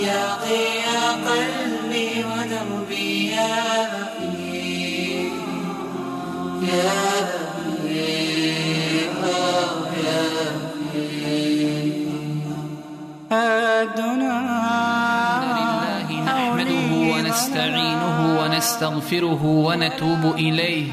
يا ضياء قلبي ودربي يا أخي يا أخي يا أخي نحمده ونستعينه ونستغفره ونتوب إليه.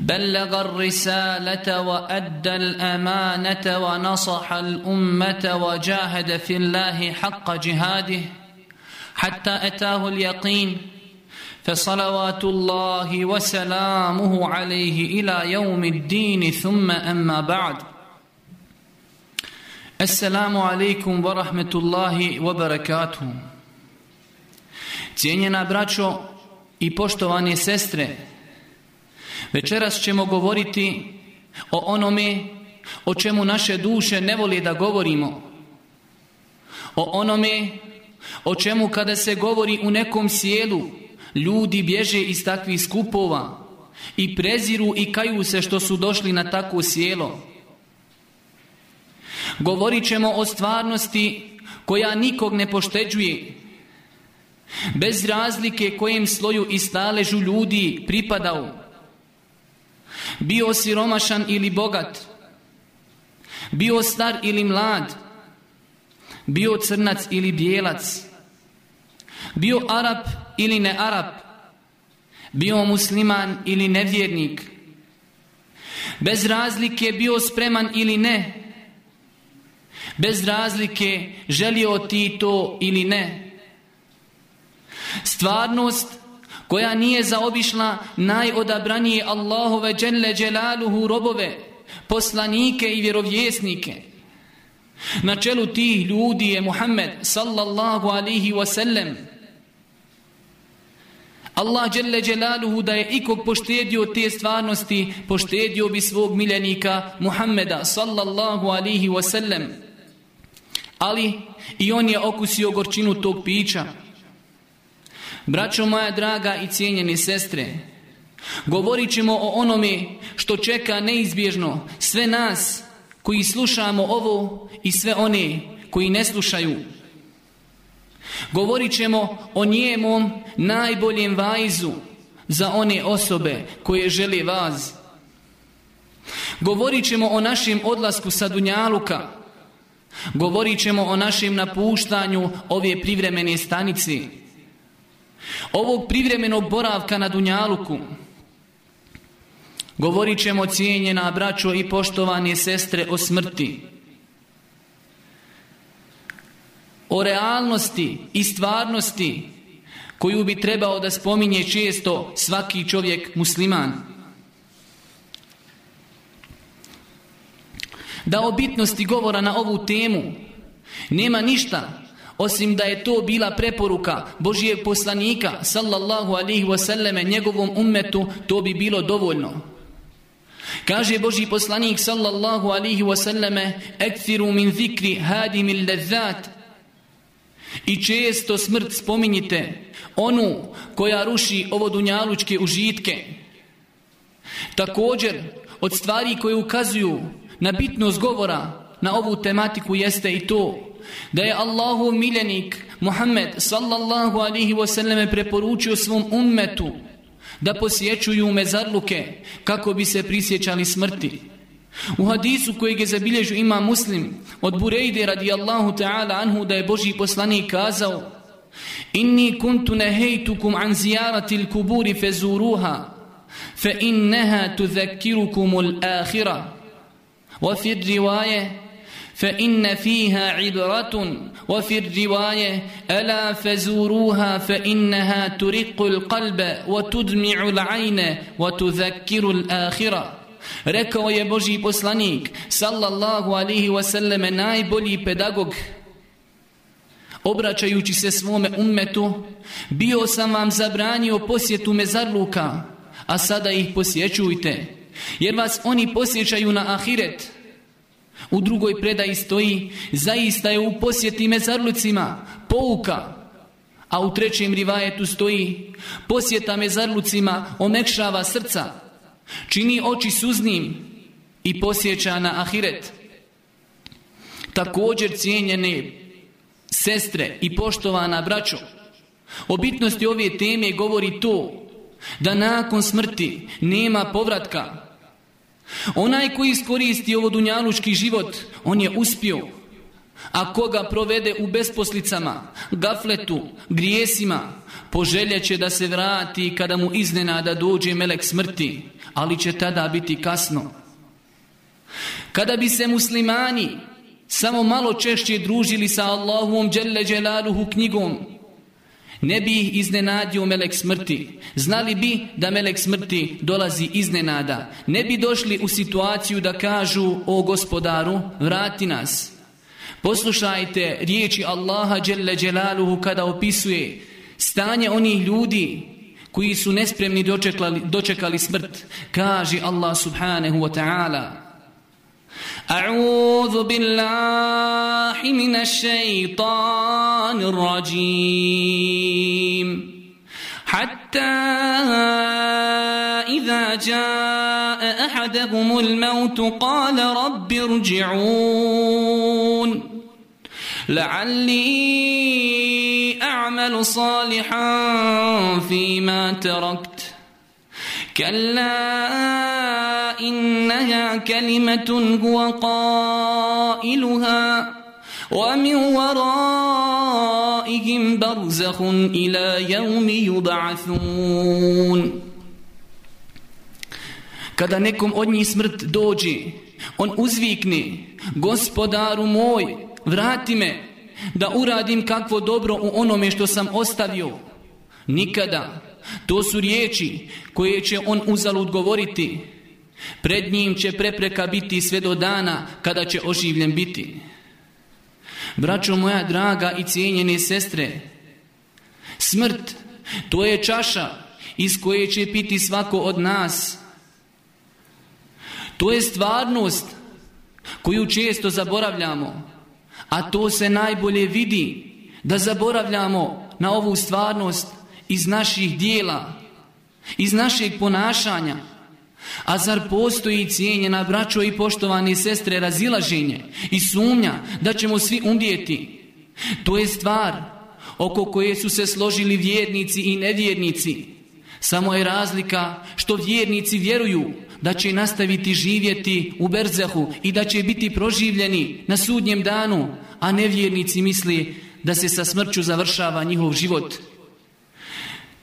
بلغ الرسالة وأدى الأمانة ونصح الأمة وجاهد في الله حق جهاده حتى أتاه اليقين فصلوات الله وسلامه عليه إلى يوم الدين. ثم أما بعد السلام عليكم ورحمة الله وبركاته. Cijenjena braćo i poštovane sestre, večeras ćemo govoriti o onome o čemu naše duše ne voli da govorimo. O onome o čemu kada se govori u nekom sjelu, ljudi bježe iz takvih skupova i preziru i kaju se što su došli na takvo sjelo. Govorit ćemo o stvarnosti koja nikog ne pošteđuje, bez razlike kojem sloju i staležu ljudi pripadao. Bio siromašan ili bogat, bio star ili mlad, bio crnac ili bijelac, bio Arap ili ne Arap, bio musliman ili nevjernik, bez razlike bio spreman ili ne, bez razlike želio ti to ili ne. Stvarnost koja nije zaobišla najodabranije Allahove dželle dželaluhu robove, poslanike i vjerovjesnike. Na čelu tih ljudi je Muhammed sallallahu alihi wasallam. Allah dželle dželaluhu da je ikog poštedio te stvarnosti, poštedio bi svog miljenika Muhammeda sallallahu alihi wasallam. Ali i on je okusio gorčinu tog pića. Braćo moja draga i cijenjene sestre, govorit ćemo o onome što čeka neizbježno sve nas koji slušamo ovo i sve one koji ne slušaju. Govorit ćemo o njemom najboljem vajzu za one osobe koje žele vas. Govorit ćemo o našem odlasku sa Dunjaluka. Govorit ćemo o našem napuštanju ove privremene stanice. Ovog privremenog boravka na Dunjaluku. Govorit ćemo cijenjena braćo i poštovane sestre o smrti. O realnosti i stvarnosti koju bi trebao da spominje često svaki čovjek musliman. Da o bitnosti govora na ovu temu nema ništa osim da je to bila preporuka Božijeg poslanika sallallahu alihi wasallame njegovom ummetu to bi bilo dovoljno. Kaže Boži poslanik sallallahu alihi wasallame Ekthiru min zikri hadimil lezat I često smrt spominjite Onu koja ruši ovo dunjalučke užitke Također od stvari koje ukazuju na bitnost govora na ovu tematiku jeste i to da je Allahu miljenik Muhammed sallallahu alihi wasallam preporučio svom ummetu da posjećuju mezarluke kako bi se prisjećali smrti. U hadisu kojeg je zabilježio ima muslim od Burejde radijallahu ta'ala anhu da je Boži poslanik kazao Inni kuntu nehejtukum an zijarati l-kuburi fezuruha fe inneha tudhakirukum l-akhira wa fi rivaje فإن فيها عبرة وفي الرواية ألا فزوروها فإنها ترق القلب وتدمع العين وتذكر الآخرة Rekao je Boži poslanik sallallahu alihi wasallam najbolji pedagog obraćajući se svome ummetu, bio sam vam zabranio posjetu mezarluka, a sada ih posjećujte, jer vas oni posjećaju na ahiret. u drugoj predaji stoji, zaista je u posjeti mezarlucima pouka, a u trećem rivajetu stoji, posjeta mezarlucima omekšava srca, čini oči suznim i posjeća na ahiret. Također cijenjene sestre i poštovana braćo, o bitnosti ove teme govori to da nakon smrti nema povratka. Onaj koji iskoristi ovo dunjalučki život, on je uspio. A koga provede u besposlicama, gafletu, grijesima, poželjeće da se vrati kada mu iznenada dođe melek smrti, ali će tada biti kasno. Kada bi se muslimani samo malo češće družili sa Allahom dželle dželaluhu knjigom, ne bi ih iznenadio melek smrti. Znali bi da melek smrti dolazi iznenada. Ne bi došli u situaciju da kažu o gospodaru, vrati nas. Poslušajte riječi Allaha dželle dželaluhu kada opisuje stanje onih ljudi koji su nespremni dočekali, dočekali smrt. Kaže Allah subhanahu wa ta'ala أعوذ بالله من الشيطان الرجيم. حتى إذا جاء أحدهم الموت قال رب ارجعون. لعلي أعمل صالحا فيما تركت. كلا إنها كلمة هو قائلها ومن ورائهم برزخ إلى يوم يبعثون Kada nekom od njih smrt dođe, on uzvikne, gospodaru moj, vrati me, da uradim kakvo dobro u onome što sam ostavio. Nikada to su riječi koje će on uzalud govoriti. Pred njim će prepreka biti sve do dana kada će oživljen biti. Braćo moja draga i cijenjene sestre, smrt to je čaša iz koje će piti svako od nas. To je stvarnost koju često zaboravljamo, a to se najbolje vidi da zaboravljamo na ovu stvarnost iz naših dijela, iz našeg ponašanja. A zar postoji cijenjena braćo i poštovani sestre razilaženje i sumnja da ćemo svi umrijeti? To je stvar oko koje su se složili vjernici i nevjernici. Samo je razlika što vjernici vjeruju da će nastaviti živjeti u Berzehu i da će biti proživljeni na sudnjem danu, a nevjernici misli da se sa smrću završava njihov život.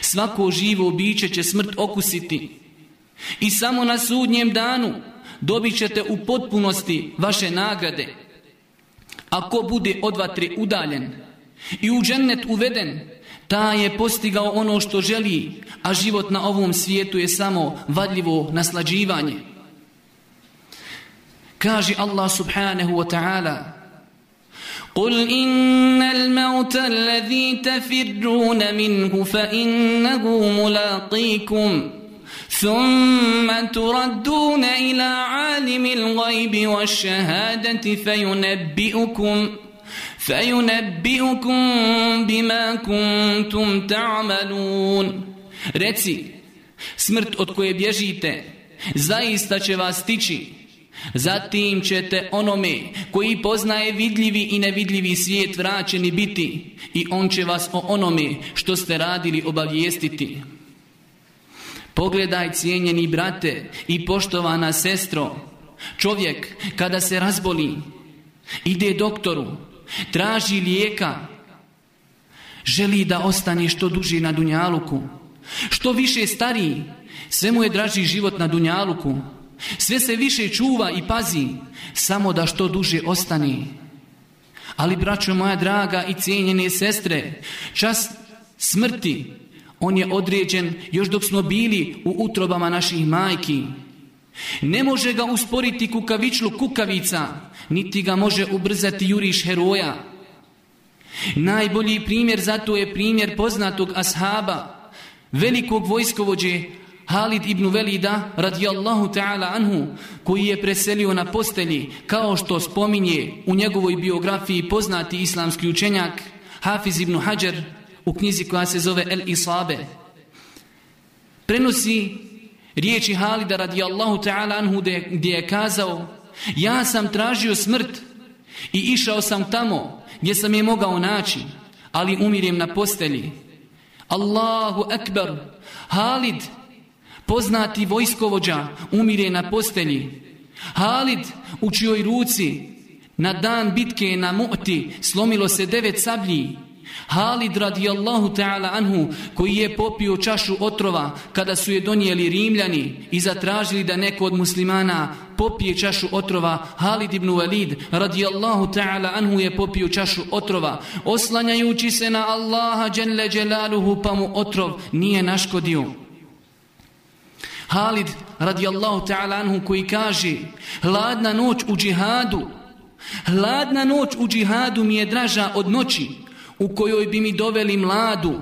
Svako živo biće će smrt okusiti i samo na sudnjem danu dobit ćete u potpunosti vaše nagrade. Ako bude od vatre udaljen i u džennet uveden, ta je postigao ono što želi, a život na ovom svijetu je samo vadljivo naslađivanje. Kaže Allah subhanahu wa ta'ala قل إن الموت الذي تفرون منه فإنه ملاقيكم ثم تردون إلى عالم الغيب والشهادة فينبئكم فينبئكم بما كنتم تعملون Reci, smrt od koje bježite, zaista će vas tići Zatim ćete onome koji poznaje vidljivi i nevidljivi svijet vraćeni biti i on će vas o onome što ste radili obavijestiti. Pogledaj cijenjeni brate i poštovana sestro, čovjek kada se razboli, ide doktoru, traži lijeka, želi da ostane što duži na Dunjaluku. Što više stariji, sve mu je draži život na Dunjaluku. Sve se više čuva i pazi, samo da što duže ostane. Ali, braćo moja draga i cijenjene sestre, čas smrti, on je određen još dok smo bili u utrobama naših majki. Ne može ga usporiti kukavičlu kukavica, niti ga može ubrzati juriš heroja. Najbolji primjer zato je primjer poznatog ashaba, velikog vojskovođe Halid ibn Velida radijallahu ta'ala anhu koji je preselio na postelji kao što spominje u njegovoj biografiji poznati islamski učenjak Hafiz ibn Hajar u knjizi koja se zove El Isabe. Prenosi riječi Halida radijallahu ta'ala anhu gdje je kazao ja sam tražio smrt i išao sam tamo gdje sam je mogao naći, ali umirem na postelji. Allahu ekber, Halid, poznati vojskovođa, umire na postelji. Halid u čijoj ruci na dan bitke na Mu'ti slomilo se devet sablji Halid radijallahu ta'ala anhu koji je popio čašu otrova kada su je donijeli Rimljani i zatražili da neko od muslimana popije čašu otrova Halid ibn Walid radijallahu ta'ala anhu je popio čašu otrova oslanjajući se na Allaha dželle dželaluhu pa mu otrov nije naškodio Halid radijallahu ta'ala anhu koji kaže hladna noć u džihadu hladna noć u džihadu mi je draža od noći u kojoj bi mi doveli mladu,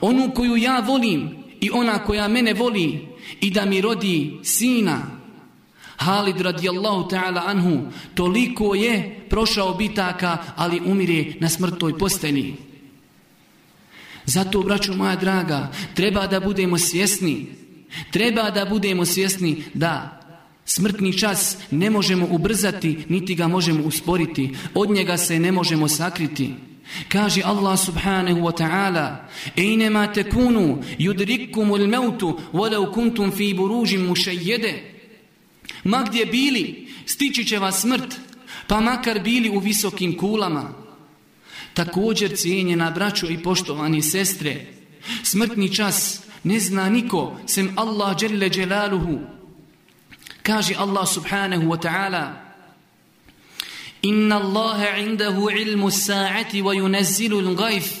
onu koju ja volim i ona koja mene voli i da mi rodi sina. Halid radijallahu ta'ala anhu toliko je prošao bitaka, ali umire na smrtoj postelji. Zato, braću moja draga, treba da budemo svjesni, treba da budemo svjesni da smrtni čas ne možemo ubrzati, niti ga možemo usporiti, od njega se ne možemo sakriti. Kaže Allah subhanahu wa ta'ala Ejnema tekunu yudrikkumul mautu walau kuntum fi buružim mušajjede Ma gdje bili, stići će vas smrt, pa makar bili u visokim kulama. Također cijenjena braćo i poštovani sestre, smrtni čas ne zna niko sem Allah dželle dželaluhu. Kaže Allah subhanahu wa ta'ala إن الله عنده علم الساعة وينزل الغيث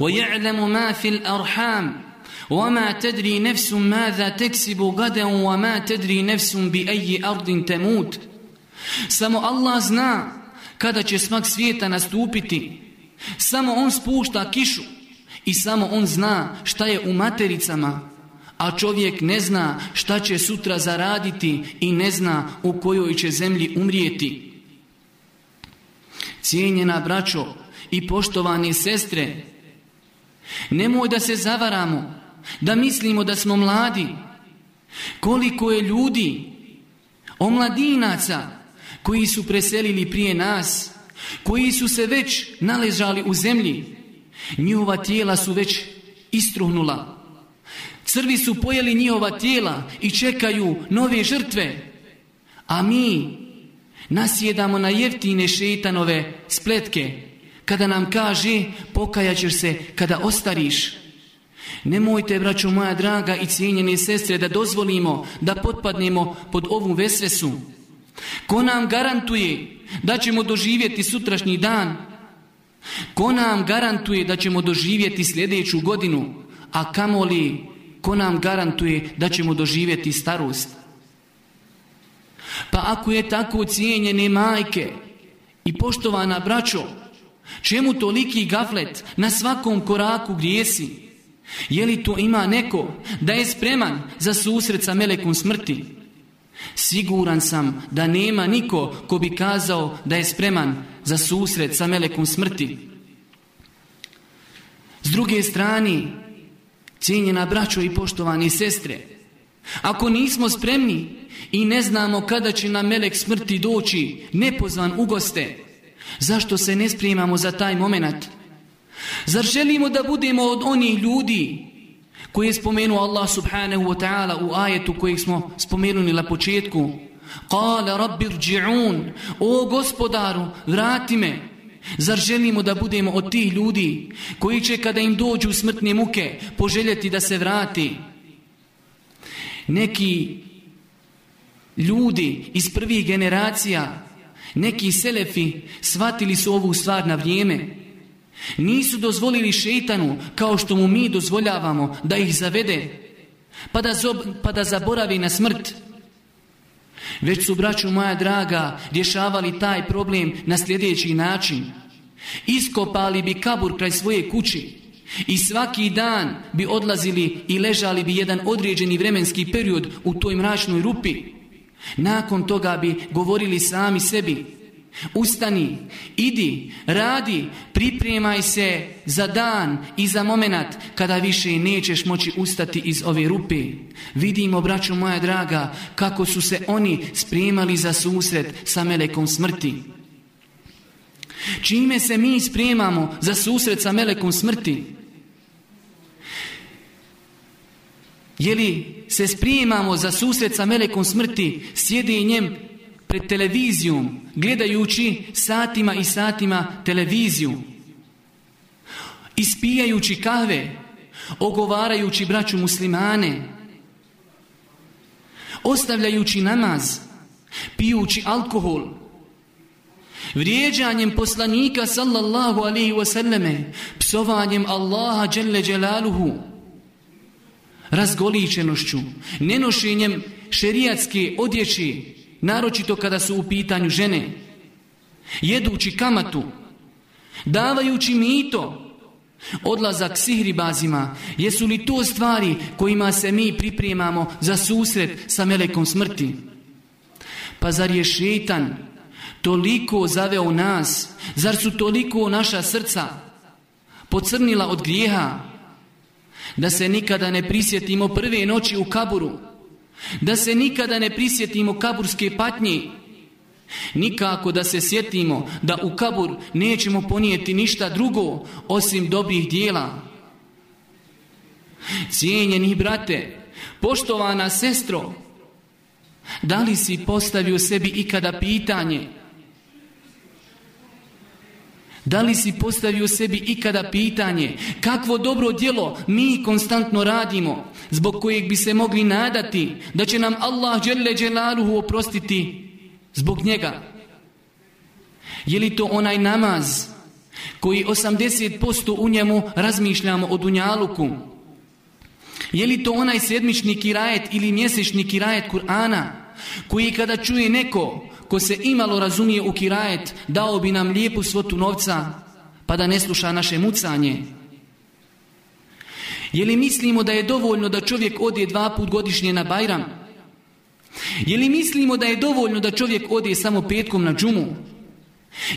ويعلم ما في الأرحام وما تدري نفس ماذا تكسب غدا وما تدري نفس بأي أرض تموت Samo Allah zna kada će smak svijeta nastupiti. Samo On spušta kišu i samo On zna šta je u matericama, a čovjek ne zna šta će sutra zaraditi i ne zna u kojoj će zemlji umrijeti. Cijenjena braćo i poštovani sestre, nemoj da se zavaramo, da mislimo da smo mladi. Koliko je ljudi, omladinaca, koji su preselili prije nas, koji su se već naležali u zemlji, njihova tijela su već istruhnula. Crvi su pojeli njihova tijela i čekaju nove žrtve, a mi nasjedamo na jeftine šeitanove spletke, kada nam kaže pokajat ćeš se kada ostariš. Nemojte, braćo moja draga i cijenjene sestre, da dozvolimo da potpadnemo pod ovu vesvesu. Ko nam garantuje da ćemo doživjeti sutrašnji dan? Ko nam garantuje da ćemo doživjeti sljedeću godinu? A kamoli, ko nam garantuje da ćemo doživjeti starost? Pa ako je tako cijenjene majke i poštovana braćo, čemu toliki gaflet na svakom koraku grijesi? Je li to ima neko da je spreman za susret sa melekom smrti? Siguran sam da nema niko ko bi kazao da je spreman za susret sa melekom smrti. S druge strane, cijenjena braćo i poštovani sestre, ako nismo spremni i ne znamo kada će nam melek smrti doći nepozvan u goste. Zašto se ne sprijemamo za taj moment? Zar želimo da budemo od onih ljudi koji je spomenuo Allah subhanahu wa ta'ala u ajetu kojeg smo spomenuli na početku? Kale rabbi rđi'un, o gospodaru, vrati me. Zar želimo da budemo od tih ljudi koji će kada im dođu smrtne muke poželjeti da se vrati? Neki ljudi iz prvih generacija, neki selefi shvatili su ovu stvar na vrijeme. Nisu dozvolili šeitanu kao što mu mi dozvoljavamo da ih zavede pa da, pa da zaboravi na smrt. Već su, braću moja draga, rješavali taj problem na sljedeći način. Iskopali bi kabur kraj svoje kući i svaki dan bi odlazili i ležali bi jedan određeni vremenski period u toj mračnoj rupi. Nakon toga bi govorili sami sebi Ustani, idi, radi, pripremaj se za dan i za moment kada više nećeš moći ustati iz ove rupe. Vidimo, braću moja draga, kako su se oni spremali za susret sa melekom smrti. Čime se mi spremamo za susret sa melekom smrti? Je li se spremamo za susret sa melekom smrti sjedinjem pred televizijom, gledajući satima i satima televiziju, ispijajući kave, ogovarajući braću muslimane, ostavljajući namaz, pijući alkohol, vrijeđanjem poslanika sallallahu alaihi wasallame, psovanjem Allaha dželle dželaluhu, razgoličenošću, nenošenjem šerijatske odjeći, naročito kada su u pitanju žene, jedući kamatu, davajući mito, odlazak sihribazima, jesu li to stvari kojima se mi pripremamo za susret sa melekom smrti? Pa zar je šetan toliko zaveo nas, zar su toliko naša srca pocrnila od grijeha, da se nikada ne prisjetimo prve noći u kaburu, da se nikada ne prisjetimo kaburske patnje. Nikako da se sjetimo da u kabur nećemo ponijeti ništa drugo osim dobrih dijela. Cijenjeni brate, poštovana sestro, da li si postavio sebi ikada pitanje da li si postavio sebi ikada pitanje kakvo dobro djelo mi konstantno radimo zbog kojeg bi se mogli nadati da će nam Allah dželle dželaluhu oprostiti zbog njega? Je li to onaj namaz koji 80% u njemu razmišljamo o dunjaluku? Je li to onaj sedmični kirajet ili mjesečni kirajet Kur'ana koji kada čuje neko ko se imalo razumije u kirajet, dao bi nam lijepu svotu novca, pa da ne sluša naše mucanje. Je li mislimo da je dovoljno da čovjek ode dva put godišnje na Bajram? Je li mislimo da je dovoljno da čovjek ode samo petkom na džumu?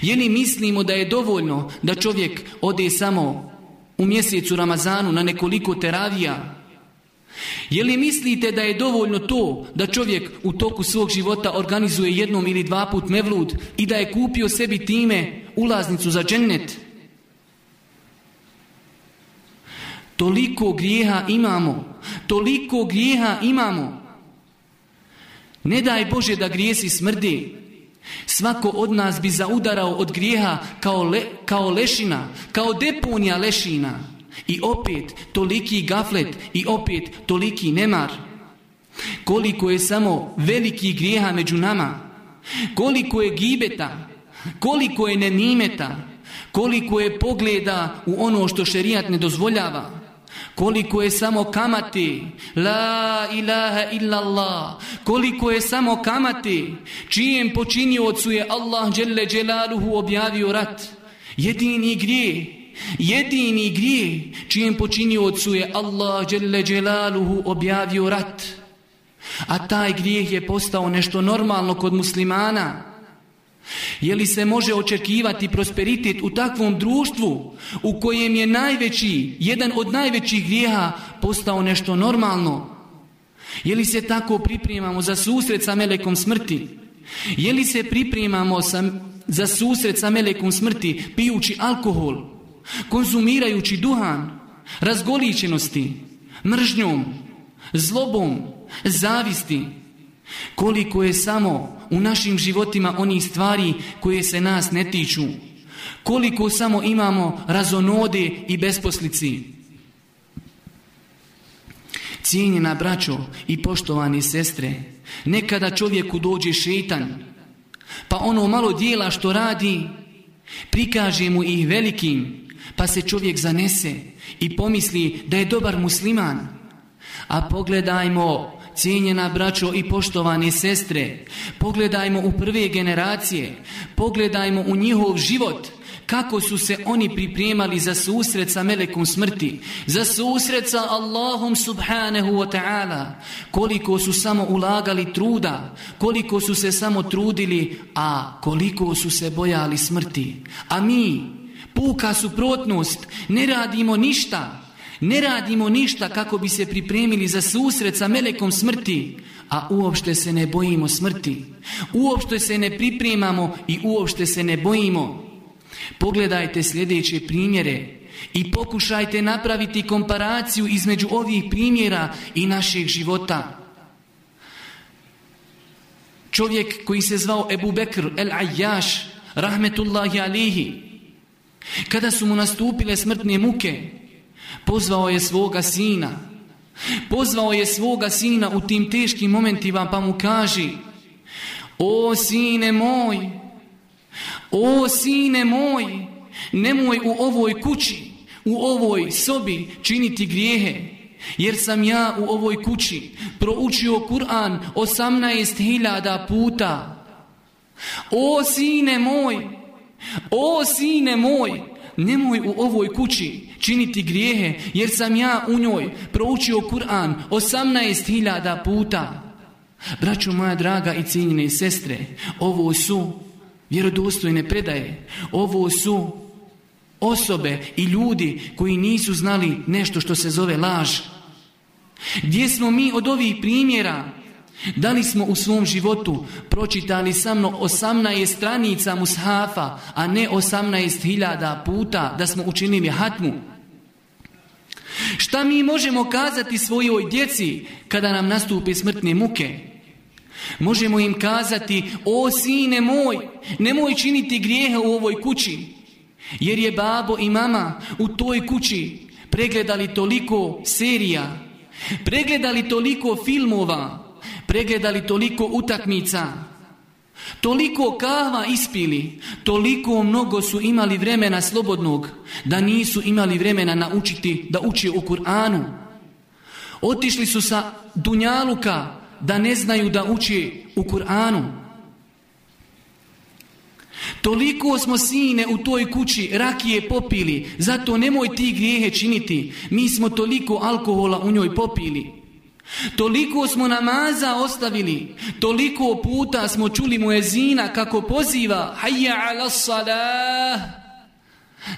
Je li mislimo da je dovoljno da čovjek ode samo u mjesecu Ramazanu na nekoliko teravija? Je li mislite da je dovoljno to da čovjek u toku svog života organizuje jednom ili dva put mevlud i da je kupio sebi time ulaznicu za džennet? Toliko grijeha imamo, toliko grijeha imamo. Ne daj Bože da grijesi smrdi. Svako od nas bi zaudarao od grijeha kao, kao lešina, kao deponija lešina. I opet toliki gaflet i opet toliki nemar. Koliko je samo veliki grijeha među nama. Koliko je gibeta. Koliko je nenimeta. Koliko je pogleda u ono što šerijat ne dozvoljava. Koliko je samo kamati. La ilaha illallah. Koliko je samo kamati. Čijem počiniocu je Allah dželle dželaluhu objavio rat. Jedini grije Jedini grije čijem počiniocu je Allah dželaluhu objavio rat. A taj grijeh je postao nešto normalno kod muslimana. Je li se može očekivati prosperitet u takvom društvu u kojem je najveći, jedan od najvećih grijeha postao nešto normalno? Je li se tako pripremamo za susret sa melekom smrti? Je li se pripremamo za susret sa melekom smrti pijući alkohol? Konzumirajući duhan, razgoličenosti, mržnjom, zlobom, zavisti, koliko je samo u našim životima onih stvari koje se nas ne tiču, Koliko samo imamo razonode i besposlici. Cijenjena braćo i poštovani sestre, nekada čovjeku dođe šetan, pa ono malo dijela što radi, prikaže mu ih velikim, pa se čovjek zanese i pomisli da je dobar musliman. A pogledajmo, cijenjena braćo i poštovane sestre, pogledajmo u prve generacije, pogledajmo u njihov život, kako su se oni pripremali za susret sa melekom smrti, za susret sa Allahom subhanahu wa ta'ala, koliko su samo ulagali truda, koliko su se samo trudili, a koliko su se bojali smrti. A mi, puka suprotnost, ne radimo ništa, ne radimo ništa kako bi se pripremili za susret sa melekom smrti, a uopšte se ne bojimo smrti. Uopšte se ne pripremamo i uopšte se ne bojimo. Pogledajte sljedeće primjere i pokušajte napraviti komparaciju između ovih primjera i našeg života. Čovjek koji se zvao Ebu Bekr el-Ajjaš, rahmetullahi alihi, kada su mu nastupile smrtne muke, pozvao je svoga sina. Pozvao je svoga sina u tim teškim momentima pa mu kaže O sine moj, o sine moj, nemoj u ovoj kući, u ovoj sobi činiti grijehe, jer sam ja u ovoj kući proučio Kur'an 18.000 puta. O sine moj, o sine moj, nemoj u ovoj kući činiti grijehe, jer sam ja u njoj proučio Kur'an 18.000 puta. Braćo moja draga i cijenjene sestre, ovo su vjerodostojne predaje. Ovo su osobe i ljudi koji nisu znali nešto što se zove laž. Gdje smo mi od ovih primjera? Da li smo u svom životu pročitali samo 18 stranica mushafa, a ne 18.000 puta da smo učinili hatmu? Šta mi možemo kazati svojoj djeci kada nam nastupe smrtne muke? Možemo im kazati, o sine moj, nemoj činiti grijehe u ovoj kući. Jer je babo i mama u toj kući pregledali toliko serija, pregledali toliko filmova, pregledali toliko utakmica, toliko kava ispili, toliko mnogo su imali vremena slobodnog, da nisu imali vremena naučiti da uči u Kur'anu. Otišli su sa Dunjaluka da ne znaju da uči u Kur'anu. Toliko smo sine u toj kući rakije popili, zato nemoj ti grijehe činiti. Mi smo toliko alkohola u njoj popili. Toliko smo namaza ostavili, toliko puta smo čuli muezina kako poziva Hayya ala salah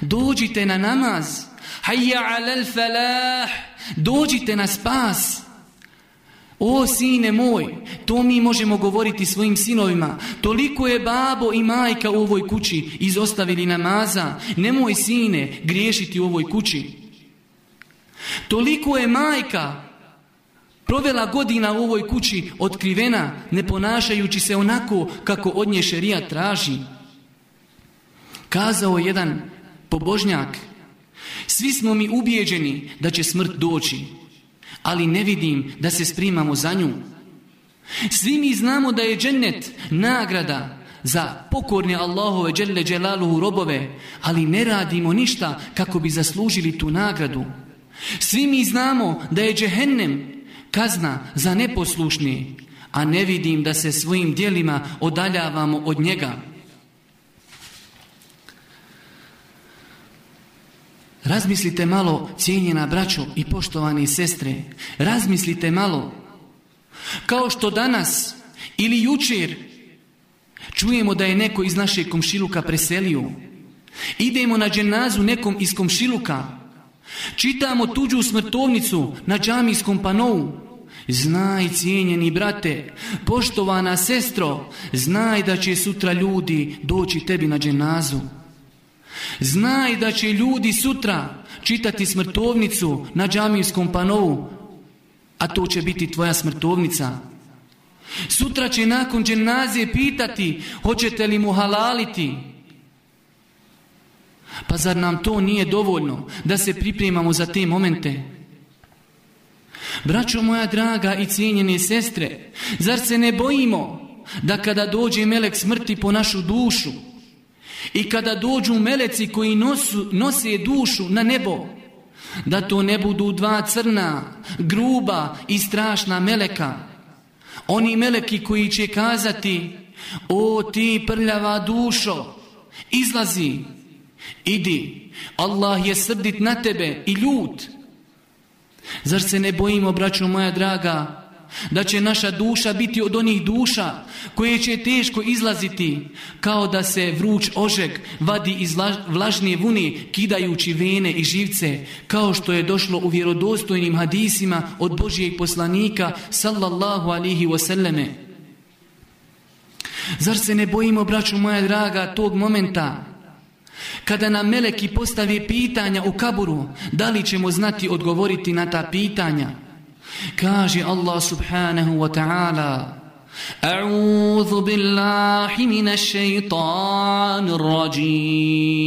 Dođite na namaz Hayya ala falah Dođite na spas o sine moj, to mi možemo govoriti svojim sinovima. Toliko je babo i majka u ovoj kući izostavili namaza. Nemoj sine griješiti u ovoj kući. Toliko je majka provela godina u ovoj kući otkrivena, ne ponašajući se onako kako od nje šerija traži. Kazao jedan pobožnjak, svi smo mi ubijeđeni da će smrt doći ali ne vidim da se sprimamo za nju. Svi mi znamo da je džennet nagrada za pokorne Allahove dželle dželaluhu robove, ali ne radimo ništa kako bi zaslužili tu nagradu. Svi mi znamo da je džehennem kazna za neposlušni, a ne vidim da se svojim dijelima odaljavamo od njega. Razmislite malo, cijenjena braćo i poštovani sestre. Razmislite malo. Kao što danas ili jučer čujemo da je neko iz našeg komšiluka preselio. Idemo na dženazu nekom iz komšiluka. Čitamo tuđu smrtovnicu na džamijskom panovu. Znaj, cijenjeni brate, poštovana sestro, znaj da će sutra ljudi doći tebi na dženazu. Znaj da će ljudi sutra čitati smrtovnicu na džamijskom panovu, a to će biti tvoja smrtovnica. Sutra će nakon dženazije pitati hoćete li mu halaliti. Pa zar nam to nije dovoljno da se pripremamo za te momente? Braćo moja draga i cijenjene sestre, zar se ne bojimo da kada dođe melek smrti po našu dušu i kada dođu meleci koji nosu, nose dušu na nebo, da to ne budu dva crna, gruba i strašna meleka. Oni meleki koji će kazati, o ti prljava dušo, izlazi, idi, Allah je srdit na tebe i ljut. Zar se ne bojimo, braćo moja draga, da će naša duša biti od onih duša koje će teško izlaziti kao da se vruć ožeg vadi iz vlažnije vuni kidajući vene i živce kao što je došlo u vjerodostojnim hadisima od Božijeg poslanika sallallahu alihi wasallame. Zar se ne bojimo, braću moja draga, tog momenta kada nam meleki postave pitanja u kaburu, da li ćemo znati odgovoriti na ta pitanja? Kaže Allah subhanahu wa ta'ala أعوذ بالله من الشيطان الرجيم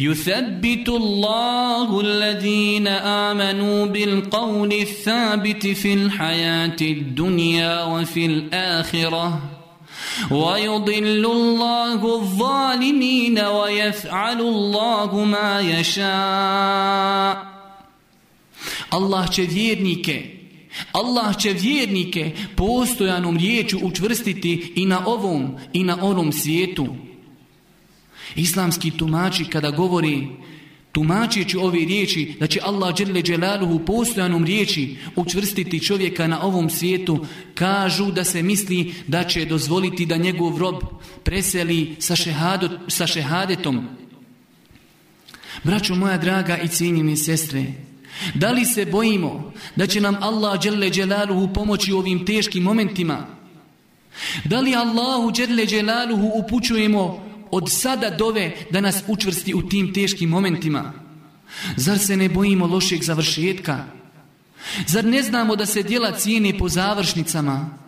يثبت الله الذين آمنوا بالقول الثابت في الحياة الدنيا وفي الآخرة ويضل الله الظالمين ويفعل الله ما يشاء Allah će vjernike Allah će vjernike postojanom riječu učvrstiti i na ovom i na onom svijetu. Islamski tumači kada govori tumačeći ove riječi da će Allah dželle dželaluhu postojanom riječi učvrstiti čovjeka na ovom svijetu kažu da se misli da će dozvoliti da njegov rob preseli sa, šehadot, sa šehadetom. Braćo moja draga i cijenjene sestre, da li se bojimo da će nam Allah dželle dželaluhu pomoći u ovim teškim momentima? Da li Allahu dželle dželaluhu upućujemo od sada dove da nas učvrsti u tim teškim momentima? Zar se ne bojimo lošeg završetka? Zar ne znamo da se djela cijene po završnicama?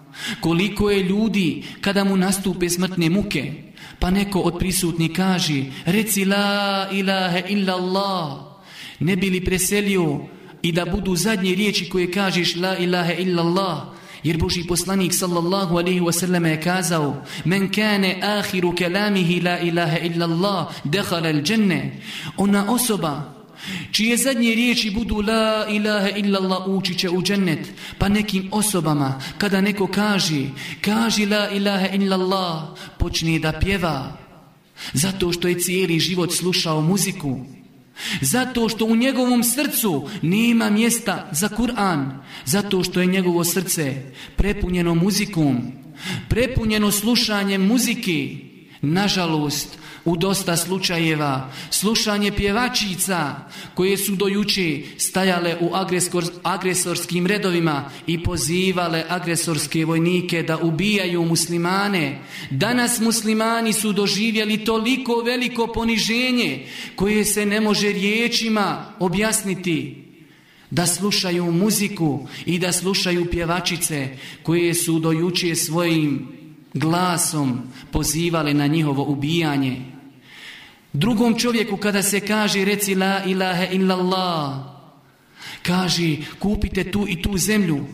Koliko je ljudi kada mu nastupe smrtne muke? Pa neko od prisutnih kaže, reci la ilaha illa Allah ne bi li preselio i da budu zadnje riječi koje kažeš la ilaha illallah jer Boži poslanik sallallahu alaihi wasallam je kazao men kane ahiru kelamihi la ilaha illallah dehala al dženne ona osoba čije zadnje riječi budu la ilaha illallah ući će u džennet. Pa nekim osobama kada neko kaže kaži la ilaha illallah počne da pjeva. Zato što je cijeli život slušao muziku zato što u njegovom srcu nema mjesta za Kur'an. Zato što je njegovo srce prepunjeno muzikom, prepunjeno slušanjem muzike. Nažalost, u dosta slučajeva slušanje pjevačica koje su dojuče stajale u agresorskim redovima i pozivale agresorske vojnike da ubijaju muslimane. Danas muslimani su doživjeli toliko veliko poniženje koje se ne može riječima objasniti da slušaju muziku i da slušaju pjevačice koje su dojuče svojim glasom pozivale na njihovo ubijanje. Drugom čovjeku kada se kaže reci la ilaha illallah, kaže kupite tu i tu zemlju,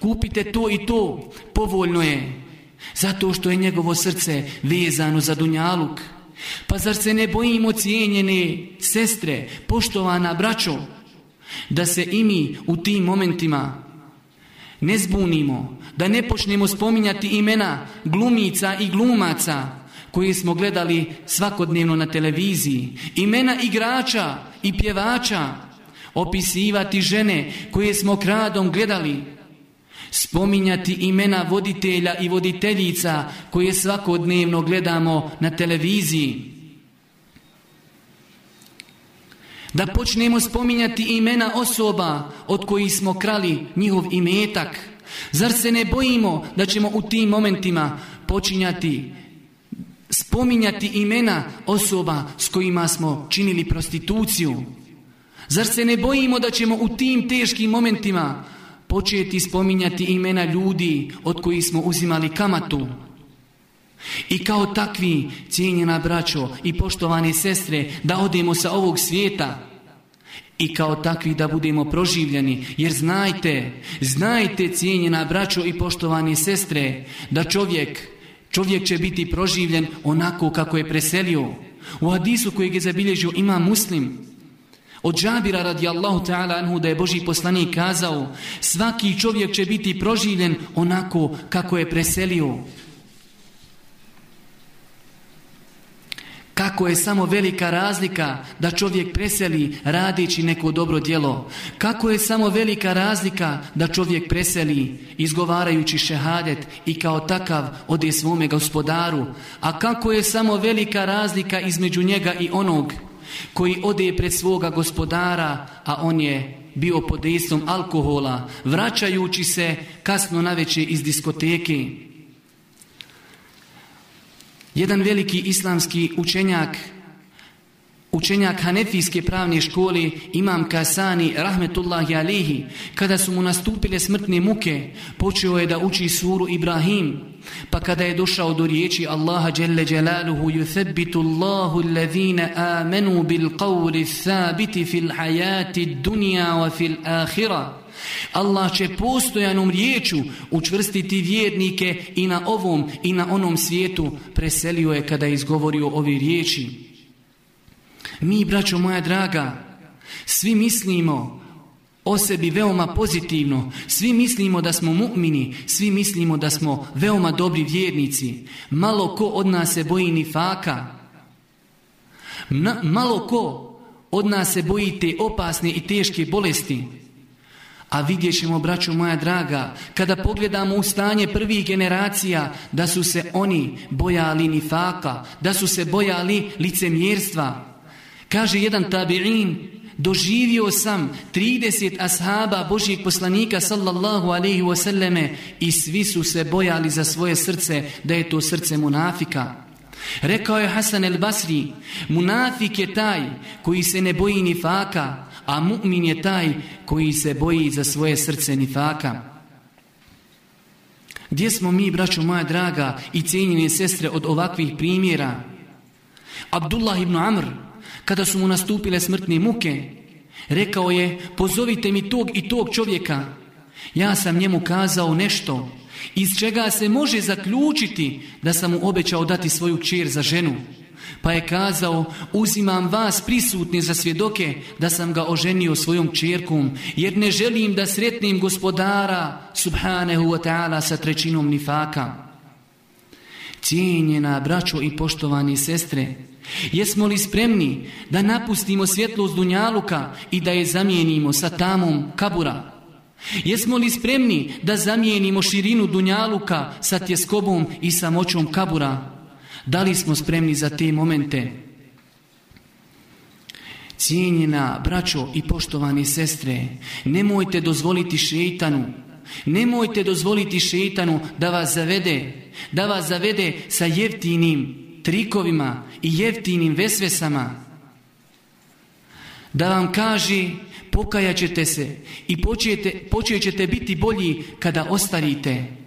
kupite to i to, povoljno je. Zato što je njegovo srce vezano za dunjaluk. Pa zar se ne bojimo cijenjene sestre, poštovana braćo, da se i mi u tim momentima ne zbunimo, da ne počnemo spominjati imena glumica i glumaca, koji smo gledali svakodnevno na televiziji, imena igrača i pjevača, opisivati žene koje smo kradom gledali, spominjati imena voditelja i voditeljica koje svakodnevno gledamo na televiziji. Da počnemo spominjati imena osoba od kojih smo krali njihov imetak. Zar se ne bojimo da ćemo u tim momentima počinjati spominjati imena osoba s kojima smo činili prostituciju? Zar se ne bojimo da ćemo u tim teškim momentima početi spominjati imena ljudi od kojih smo uzimali kamatu? I kao takvi, cijenjena braćo i poštovane sestre, da odemo sa ovog svijeta i kao takvi da budemo proživljeni. Jer znajte, znajte cijenjena braćo i poštovane sestre, da čovjek, čovjek će biti proživljen onako kako je preselio. U hadisu kojeg je zabilježio ima muslim, od Džabira radijallahu ta'ala anhu da je Boži poslanik kazao svaki čovjek će biti proživljen onako kako je preselio. Kako je samo velika razlika da čovjek preseli radići neko dobro djelo. Kako je samo velika razlika da čovjek preseli izgovarajući šehadet i kao takav ode svome gospodaru. A kako je samo velika razlika između njega i onog koji ode pred svoga gospodara, a on je bio pod dejstvom alkohola, vraćajući se kasno naveče iz diskoteke. Jedan veliki islamski učenjak, učenjak Hanefijske pravne škole, Imam Kasani, rahmetullahi alihi, kada su mu nastupile smrtne muke, počeo je da uči suru Ibrahim, pa kada je došao do riječi Allaha Jelle Jalaluhu yuthabbitu Allahu alladhina amanu bil qawli thabiti fil hayati dunya wa fil akhirah Allah će postojanom riječu učvrstiti vjernike i na ovom i na onom svijetu preselio je kada je izgovorio ove riječi. Mi, braćo moja draga, svi mislimo o sebi veoma pozitivno. Svi mislimo da smo mu'mini, svi mislimo da smo veoma dobri vjernici. Malo ko od nas se boji ni faka. malo ko od nas se boji te opasne i teške bolesti. A vidjet ćemo, braćo moja draga, kada pogledamo u stanje prvih generacija, da su se oni bojali nifaka, da su se bojali licemjerstva. Kaže jedan tabi'in, Doživio sam 30 ashaba Božijeg poslanika sallallahu alaihi wasallame i svi su se bojali za svoje srce da je to srce munafika. Rekao je Hasan el Basri, munafik je taj koji se ne boji ni faka, a mu'min je taj koji se boji za svoje srce ni faka. Gdje smo mi, braćo moja draga i cijenjene sestre od ovakvih primjera? Abdullah ibn Amr, kada su mu nastupile smrtne muke, rekao je, pozovite mi tog i tog čovjeka. Ja sam njemu kazao nešto iz čega se može zaključiti da sam mu obećao dati svoju čir za ženu. Pa je kazao, uzimam vas prisutni za svjedoke da sam ga oženio svojom čerkom, jer ne želim da sretnim gospodara, subhanahu wa ta'ala, sa trećinom nifaka. Cijenjena braćo i poštovani sestre, Jesmo li spremni da napustimo svjetlost Dunjaluka i da je zamijenimo sa tamom kabura? Jesmo li spremni da zamijenimo širinu Dunjaluka sa tjeskobom i samoćom kabura? Da li smo spremni za te momente? Cijenjena braćo i poštovani sestre, nemojte dozvoliti šeitanu, nemojte dozvoliti šeitanu da vas zavede, da vas zavede sa jeftinim trikovima i jeftinim vesvesama. Da vam kaži pokajat ćete se i počet ćete biti bolji kada ostarite.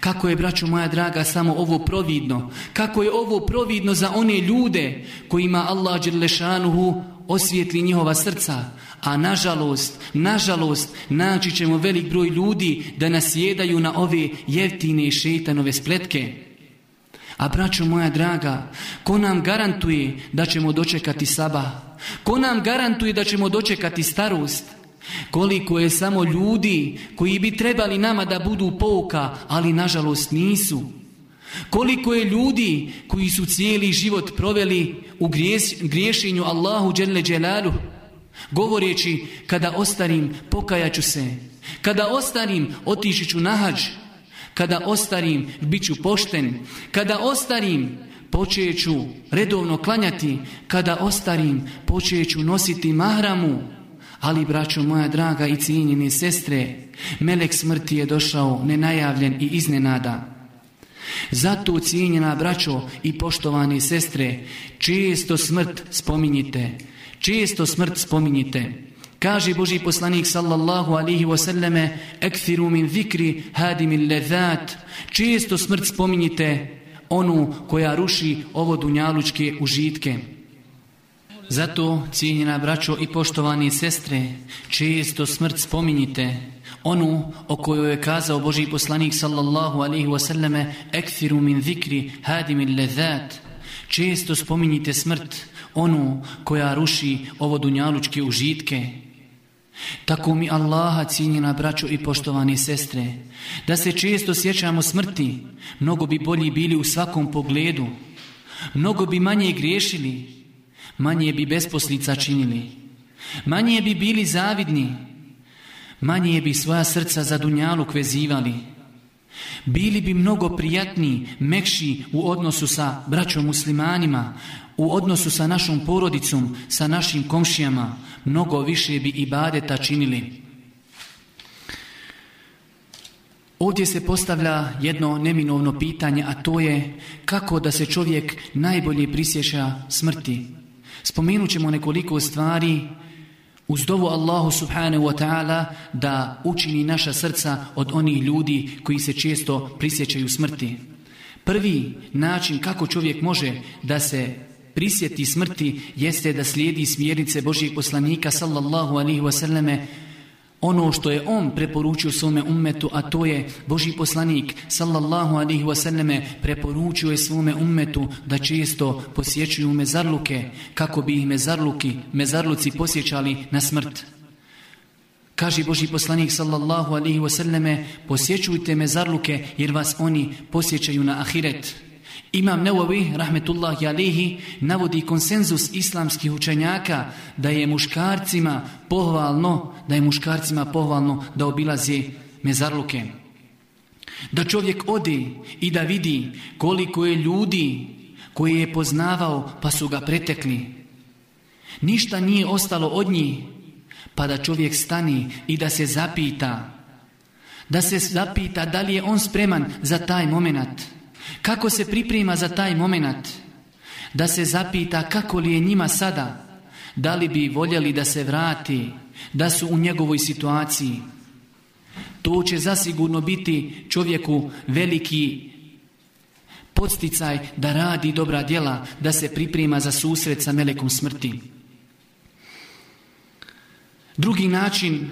Kako je, braćo moja draga, samo ovo providno? Kako je ovo providno za one ljude kojima Allah Đerlešanuhu osvijetli njihova srca? A nažalost, nažalost, naći ćemo velik broj ljudi da nas jedaju na ove jeftine i šeitanove spletke. A braćo moja draga, ko nam garantuje da ćemo dočekati saba? Ko nam garantuje da ćemo dočekati starost? Koliko je samo ljudi koji bi trebali nama da budu pouka, ali nažalost nisu. Koliko je ljudi koji su cijeli život proveli u griješenju Allahu Đelle Đelalu, govoreći kada ostarim pokajaću se, kada ostarim otići ću na hađ, kada ostarim, bit ću pošten. Kada ostarim, počeću redovno klanjati. Kada ostarim, počeću nositi mahramu. Ali, braćo moja draga i cijenjene sestre, melek smrti je došao nenajavljen i iznenada. Zato, cijenjena braćo i poštovane sestre, često smrt spominjite. Često smrt spominjite. Kaže Boži poslanik sallallahu alihi wasallame Ekthiru min zikri hadimi ledhat Često smrt spominjite onu koja ruši ovo dunjalučke užitke. Zato, cijenjena braćo i poštovani sestre, često smrt spominjite, onu o kojoj je kazao Boži poslanik sallallahu alaihi wasallame ekfiru min zikri hadimin lezat. Često spominjite smrt, onu koja ruši ovo dunjalučke užitke. Tako mi Allaha cijenjena braćo i poštovani sestre, da se često sjećamo smrti, mnogo bi bolji bili u svakom pogledu, mnogo bi manje griješili, manje bi besposlica činili, manje bi bili zavidni, manje bi svoja srca za dunjaluk vezivali, bili bi mnogo prijatniji, mekši u odnosu sa braćom muslimanima, u odnosu sa našom porodicom, sa našim komšijama, mnogo više bi ibadeta činili. Ovdje se postavlja jedno neminovno pitanje, a to je kako da se čovjek najbolje prisješa smrti. Spomenut ćemo nekoliko stvari uz dovu Allahu subhanahu wa ta'ala da učini naša srca od onih ljudi koji se često prisjećaju smrti. Prvi način kako čovjek može da se prisjeti smrti jeste da slijedi smjernice Božijeg poslanika sallallahu alaihi wasallame ono što je on preporučio svome ummetu, a to je Boži poslanik sallallahu alaihi wasallame preporučio je svome ummetu da često posjećuju mezarluke kako bi ih mezarluki, mezarluci posjećali na smrt. Kaže Boži poslanik sallallahu alaihi wasallame posjećujte mezarluke jer vas oni posjećaju na ahiret. Imam Neovi, rahmetullahi alihi, navodi konsenzus islamskih učenjaka da je muškarcima pohvalno, da je muškarcima pohvalno da obilazi mezarluke. Da čovjek odi i da vidi koliko je ljudi koje je poznavao pa su ga pretekli. Ništa nije ostalo od njih, pa da čovjek stani i da se zapita, da se zapita da li je on spreman za taj moment. Kako se priprema za taj moment? Da se zapita kako li je njima sada? Da li bi voljeli da se vrati? Da su u njegovoj situaciji? To će zasigurno biti čovjeku veliki podsticaj da radi dobra djela, da se priprema za susret sa melekom smrti. Drugi način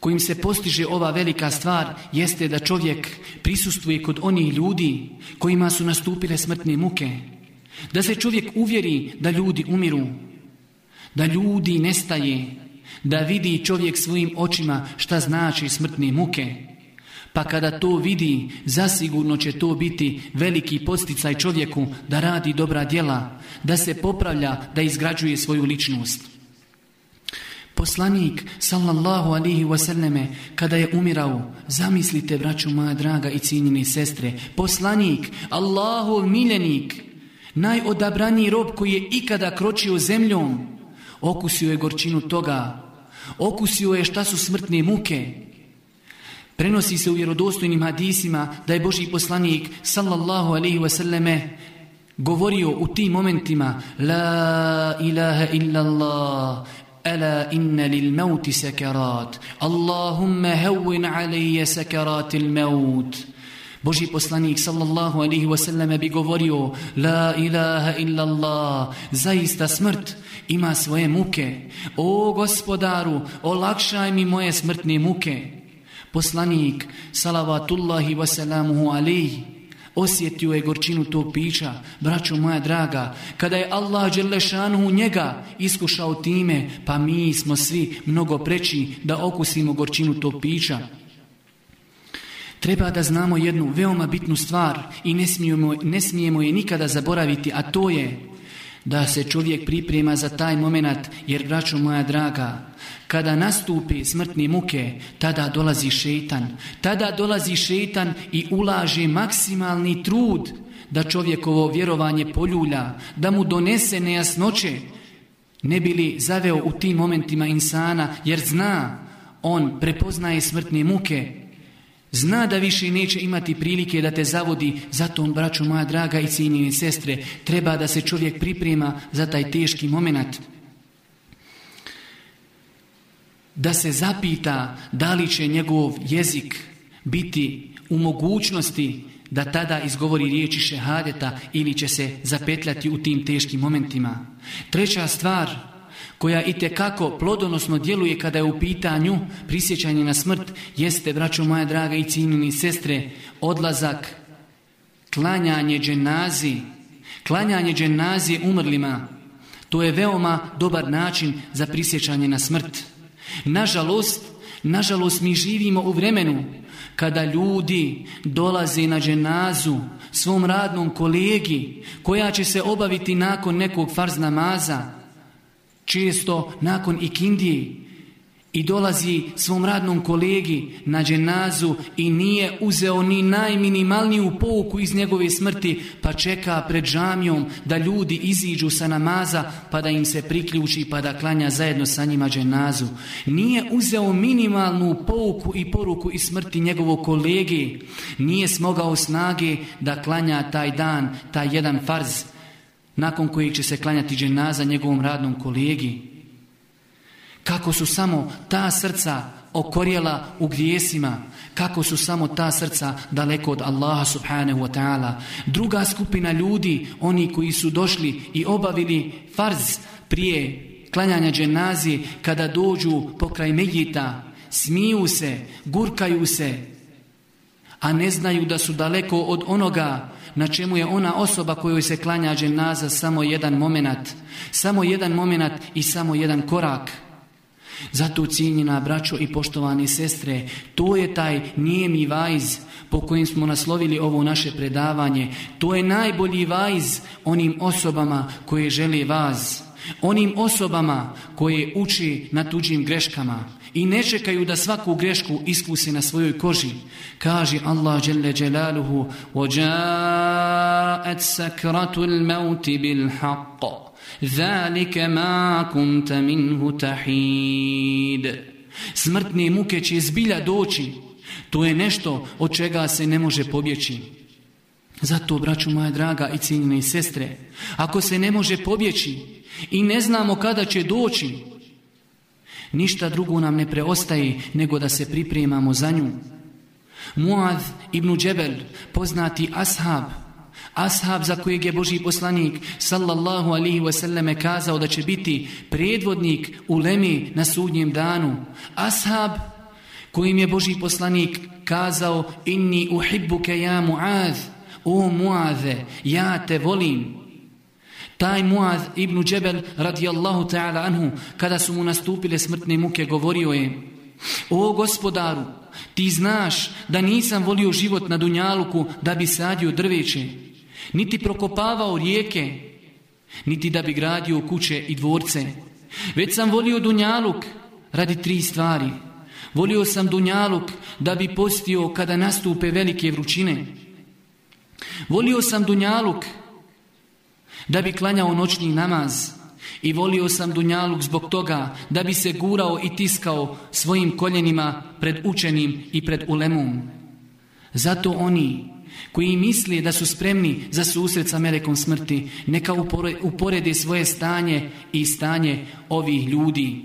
kojim se postiže ova velika stvar jeste da čovjek prisustuje kod onih ljudi kojima su nastupile smrtne muke. Da se čovjek uvjeri da ljudi umiru, da ljudi nestaje, da vidi čovjek svojim očima šta znači smrtne muke. Pa kada to vidi, zasigurno će to biti veliki posticaj čovjeku da radi dobra djela, da se popravlja, da izgrađuje svoju ličnost. Poslanik, sallallahu alihi wasallame, kada je umirao, zamislite, braću moja draga i cijenjeni sestre, poslanik, Allahov miljenik, najodabraniji rob koji je ikada kročio zemljom, okusio je gorčinu toga, okusio je šta su smrtne muke. Prenosi se u vjerodostojnim hadisima da je Boži poslanik, sallallahu alihi wasallame, govorio u tim momentima La ilaha illallah ألا إن للموت سكرات اللهم هون علي سكرات الموت Boži poslanik sallallahu alaihi wasallam bi govorio La ilaha illallah Zaista smrt ima svoje muke O gospodaru olakšaj mi moje smrtne muke Poslanik salavatullahi wasalamuhu alaihi Osjetio je gorčinu tog pića, braćo moja draga, kada je Allah Đelešanu njega iskušao time, pa mi smo svi mnogo preći da okusimo gorčinu tog pića. Treba da znamo jednu veoma bitnu stvar i ne smijemo, ne smijemo je nikada zaboraviti, a to je da se čovjek priprema za taj moment, jer braćo moja draga, kada nastupi smrtne muke, tada dolazi šeitan. Tada dolazi šeitan i ulaže maksimalni trud da čovjekovo vjerovanje poljulja, da mu donese nejasnoće, ne bi li zaveo u tim momentima insana, jer zna, on prepoznaje smrtne muke, Zna da više neće imati prilike da te zavodi, zato on, braćo moja draga i cijenjene sestre, treba da se čovjek priprema za taj teški moment. Da se zapita da li će njegov jezik biti u mogućnosti da tada izgovori riječi šehadeta ili će se zapetljati u tim teškim momentima. Treća stvar koja i kako plodonosno djeluje kada je u pitanju prisjećanje na smrt, jeste, braćo moja draga i cijenjeni sestre, odlazak, klanjanje dženazi, klanjanje dženazi umrlima. To je veoma dobar način za prisjećanje na smrt. Nažalost, nažalost mi živimo u vremenu kada ljudi dolaze na dženazu svom radnom kolegi koja će se obaviti nakon nekog farz namaza, često nakon ikindije i dolazi svom radnom kolegi na dženazu i nije uzeo ni najminimalniju pouku iz njegove smrti pa čeka pred džamijom da ljudi iziđu sa namaza pa da im se priključi pa da klanja zajedno sa njima dženazu. Nije uzeo minimalnu pouku i poruku iz smrti njegovog kolege. Nije smogao snage da klanja taj dan, taj jedan farz nakon kojeg će se klanjati dženaza njegovom radnom kolegi. Kako su samo ta srca okorjela u grijesima, kako su samo ta srca daleko od Allaha subhanahu wa ta'ala. Druga skupina ljudi, oni koji su došli i obavili farz prije klanjanja dženazi, kada dođu pokraj Medjita, smiju se, gurkaju se, a ne znaju da su daleko od onoga na čemu je ona osoba kojoj se klanja dženaza samo jedan moment, samo jedan moment i samo jedan korak. Zato cijenjena braćo i poštovani sestre, to je taj nijemi vajz po kojim smo naslovili ovo naše predavanje. To je najbolji vajz onim osobama koje žele vas. Onim osobama koje uči na tuđim greškama i ne čekaju da svaku grešku iskuse na svojoj koži. Kaže Allah dželle dželaluhu: "Waja'at sakratul maut bil haqq. Zalika ma kunta minhu tahid." Smrtne muke će zbilja doći. To je nešto od čega se ne može pobjeći. Zato, braću moja draga i cijenjene sestre, ako se ne može pobjeći i ne znamo kada će doći, ništa drugo nam ne preostaje nego da se pripremamo za nju. Muad ibn Džebel, poznati ashab, Ashab za kojeg je Boži poslanik sallallahu alihi wasallame kazao da će biti predvodnik u Lemi na sudnjem danu. Ashab kojim je Boži poslanik kazao inni uhibbuke ja Muaz, o Muaze, ja te volim. Taj Muaz ibn Džebel radijallahu ta'ala anhu kada su mu nastupile smrtne muke govorio je O gospodaru, ti znaš da nisam volio život na Dunjaluku da bi sadio drveće niti prokopavao rijeke, niti da bi gradio kuće i dvorce. Već sam volio Dunjaluk radi tri stvari. Volio sam Dunjaluk da bi postio kada nastupe velike vrućine. Volio sam Dunjaluk da bi klanjao noćni namaz. I volio sam Dunjaluk zbog toga da bi se gurao i tiskao svojim koljenima pred učenim i pred ulemom. Zato oni koji misli da su spremni za susret sa melekom smrti, neka uporede svoje stanje i stanje ovih ljudi.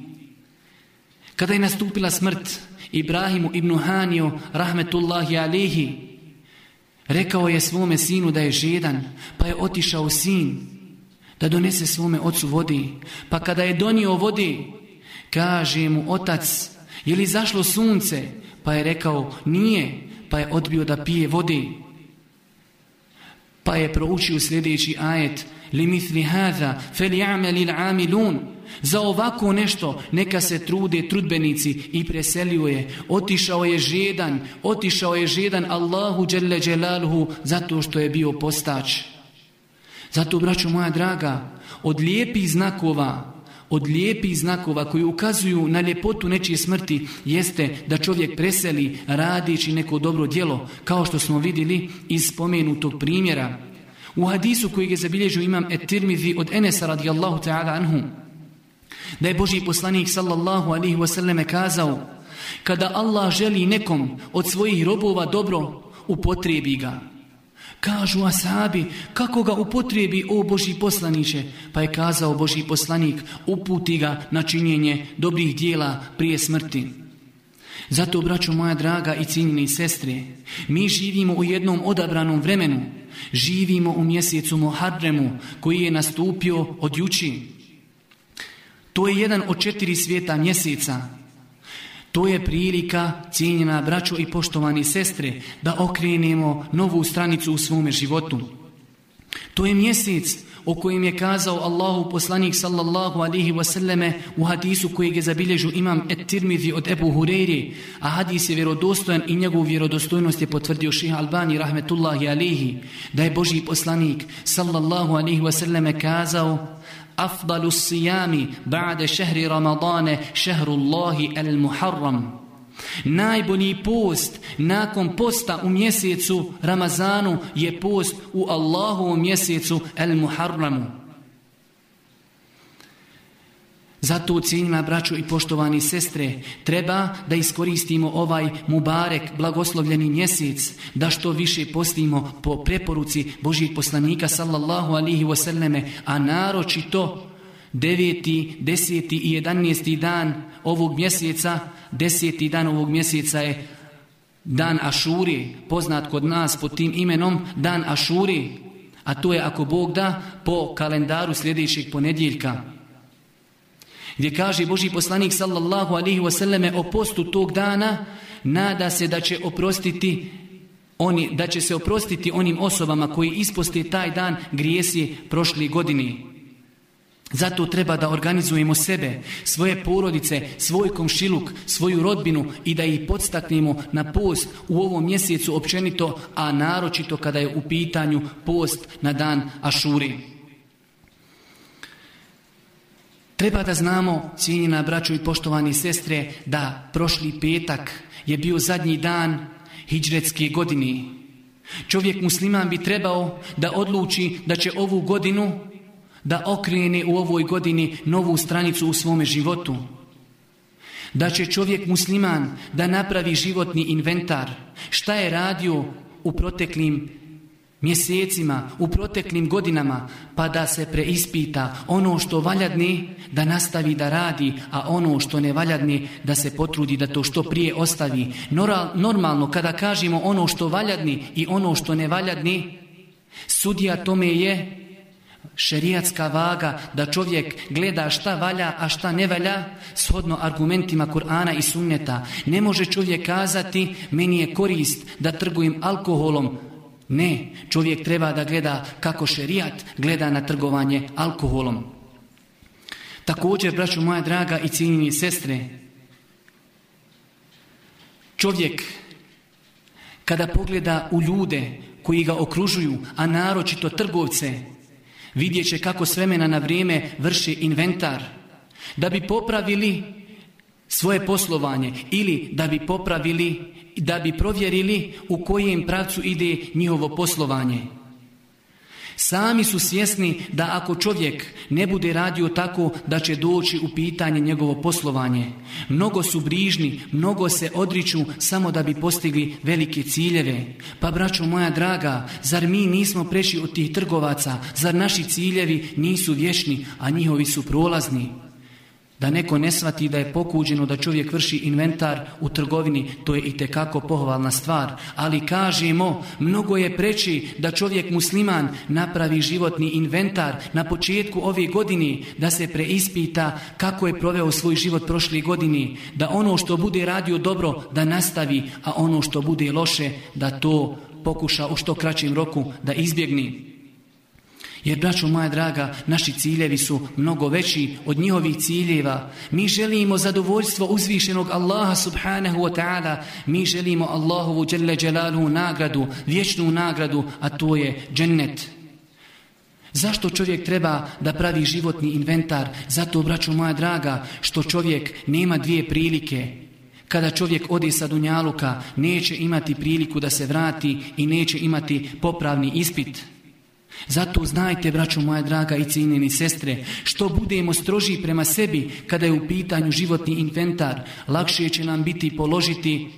Kada je nastupila smrt Ibrahimu ibn Hanio, rahmetullahi alihi, rekao je svome sinu da je žedan, pa je otišao sin da donese svome ocu vodi. Pa kada je donio vodi, kaže mu otac, je li zašlo sunce? Pa je rekao, nije, pa je odbio da pije vodi. Pa je proučio sljedeći ajet Limithli hadha feljamelil amilun Za ovako nešto neka se trude trudbenici i preselio je. Otišao je žedan, otišao je žedan Allahu dželle zato što je bio postač. Zato, braćo moja draga, od lijepih znakova od lijepih znakova koji ukazuju na ljepotu nečije smrti jeste da čovjek preseli radići neko dobro djelo, kao što smo vidjeli iz spomenutog primjera. U hadisu koji je zabilježio imam et-Tirmidhi od Enesa radijallahu ta'ala anhu, da je Boži poslanik sallallahu alihi wasallam kazao, kada Allah želi nekom od svojih robova dobro, upotrebi ga. Kažu asabi, kako ga upotrijebi o Boži poslaniće? Pa je kazao Boži poslanik, uputi ga na činjenje dobrih dijela prije smrti. Zato, braćo moja draga i cijenjeni sestre, mi živimo u jednom odabranom vremenu. Živimo u mjesecu Muharremu koji je nastupio od juči. To je jedan od četiri svijeta mjeseca. To je prilika, cijenjena braćo i poštovani sestre, da okrenemo novu stranicu u svome životu. To je mjesec o kojem je kazao Allahu poslanik sallallahu alihi wasallame u hadisu kojeg je zabilježio imam et-Tirmidhi od Ebu Hureyri, a hadis je vjerodostojan i njegovu vjerodostojnost je potvrdio ših Albani rahmetullahi alihi, da je Boži poslanik sallallahu alihi wasallame kazao أفضل الصيام بعد شهر رمضان شهر الله المحرم Najbolji post nakon posta u mjesecu Ramazanu je post u Allahovom mjesecu El Muharramu. Zato cijenjena braćo i poštovani sestre, treba da iskoristimo ovaj Mubarek, blagoslovljeni mjesec, da što više postimo po preporuci Božih poslanika sallallahu alihi wasallame, a naročito deveti, deseti i jedanijesti dan ovog mjeseca, deseti dan ovog mjeseca je dan Ašuri, poznat kod nas pod tim imenom dan Ašuri, a to je ako Bog da po kalendaru sljedećeg ponedjeljka. Gdje kaže Boži poslanik sallallahu alihi wasallame o postu tog dana, nada se da će oprostiti oni, da će se oprostiti onim osobama koji isposte taj dan grijesi prošli godini. Zato treba da organizujemo sebe, svoje porodice, svoj komšiluk, svoju rodbinu i da ih podstaknemo na post u ovom mjesecu općenito, a naročito kada je u pitanju post na dan Ašuri. Treba da znamo, cijenjena braćo i poštovani sestre, da prošli petak je bio zadnji dan hijđretske godine. Čovjek musliman bi trebao da odluči da će ovu godinu da okrene u ovoj godini novu stranicu u svome životu. Da će čovjek musliman da napravi životni inventar. Šta je radio u proteklim mjesecima, u proteklim godinama, pa da se preispita ono što valjadni da nastavi da radi, a ono što ne valjadni da se potrudi da to što prije ostavi. Normalno kada kažemo ono što valjadni i ono što ne valjadni, sudija tome je šerijatska vaga da čovjek gleda šta valja, a šta ne valja, shodno argumentima Kur'ana i sunneta. Ne može čovjek kazati, meni je korist da trgujem alkoholom. Ne, čovjek treba da gleda kako šerijat gleda na trgovanje alkoholom. Također, braću moja draga i cijenjeni sestre, čovjek kada pogleda u ljude koji ga okružuju, a naročito trgovce, Vidjet će kako s na vrijeme vrši inventar. Da bi popravili svoje poslovanje ili da bi popravili, da bi provjerili u kojem pravcu ide njihovo poslovanje. Sami su svjesni da ako čovjek ne bude radio tako da će doći u pitanje njegovo poslovanje. Mnogo su brižni, mnogo se odriču samo da bi postigli velike ciljeve. Pa braćo moja draga, zar mi nismo preši od tih trgovaca, zar naši ciljevi nisu vješni, a njihovi su prolazni? Da neko ne shvati da je pokuđeno da čovjek vrši inventar u trgovini, to je i tekako pohvalna stvar. Ali kažemo, mnogo je preći da čovjek musliman napravi životni inventar na početku ove godini, da se preispita kako je proveo svoj život prošle godini, da ono što bude radio dobro da nastavi, a ono što bude loše da to pokuša u što kraćem roku da izbjegni. Jer, braćo moja draga, naši ciljevi su mnogo veći od njihovih ciljeva. Mi želimo zadovoljstvo uzvišenog Allaha subhanahu wa ta'ala. Mi želimo Allahovu djelle djelalu nagradu, vječnu nagradu, a to je džennet. Zašto čovjek treba da pravi životni inventar? Zato, braćo moja draga, što čovjek nema dvije prilike. Kada čovjek ode sa Dunjaluka, neće imati priliku da se vrati i neće imati popravni ispit. Zato znajte, braćo moja draga i cijenjeni sestre, što budemo stroži prema sebi kada je u pitanju životni inventar, lakše će nam biti položiti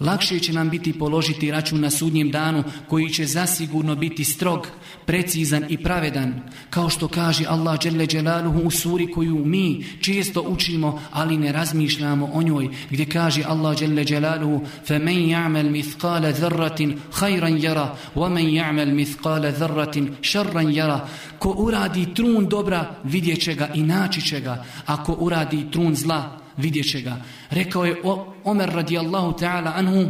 Lakše će nam biti položiti račun na sudnjem danu koji će zasigurno biti strog, precizan i pravedan, kao što kaže Allah dželle dželaluhu u suri koju mi često učimo, ali ne razmišljamo o njoj, gdje kaže Allah dželle dželaluhu: "Faman ya'mal mithqala dharratin khayran yara, wa man ya'mal mithqala dharratin sharran yara." Ko uradi trun dobra, vidjet će ga i naći će ga, a ko uradi trun zla, vidjet će ga. Rekao je Omer radijallahu ta'ala anhu,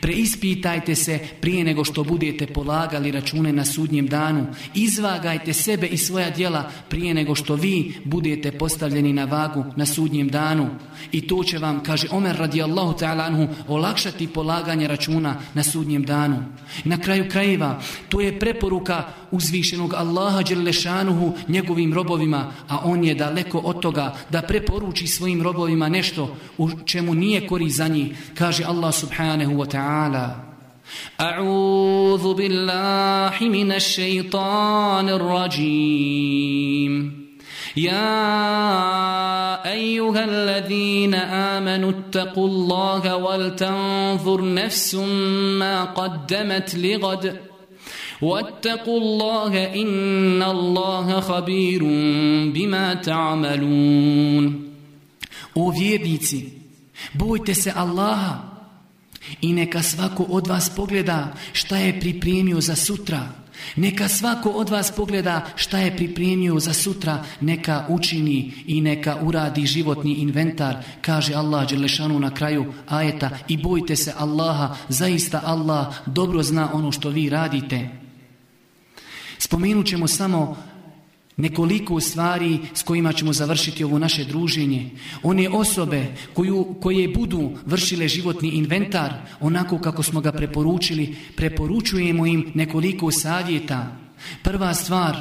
Preispitajte se prije nego što budete polagali račune na sudnjem danu. Izvagajte sebe i svoja djela prije nego što vi budete postavljeni na vagu na sudnjem danu. I to će vam, kaže Omer radijallahu ta'ala anhu, olakšati polaganje računa na sudnjem danu. Na kraju krajeva, to je preporuka uzvišenog Allaha Đelešanuhu njegovim robovima, a on je daleko od toga da preporuči svojim robovima nešto u čemu nije kori za njih. Kaže Allah subhanahu wa ta'ala أعوذ بالله من الشيطان الرجيم. يا أيها الذين آمنوا اتقوا الله ولتنظر نفس ما قدمت لغد. واتقوا الله إن الله خبير بما تعملون. Vjernici, bojte se Allaha I neka svako od vas pogleda šta je pripremio za sutra. Neka svako od vas pogleda šta je pripremio za sutra, neka učini i neka uradi životni inventar, kaže Allah Đelešanu na kraju ajeta i bojte se Allaha, zaista Allah dobro zna ono što vi radite. Spomenut ćemo samo nekoliko stvari s kojima ćemo završiti ovo naše druženje. One osobe koju, koje budu vršile životni inventar, onako kako smo ga preporučili, preporučujemo im nekoliko savjeta. Prva stvar,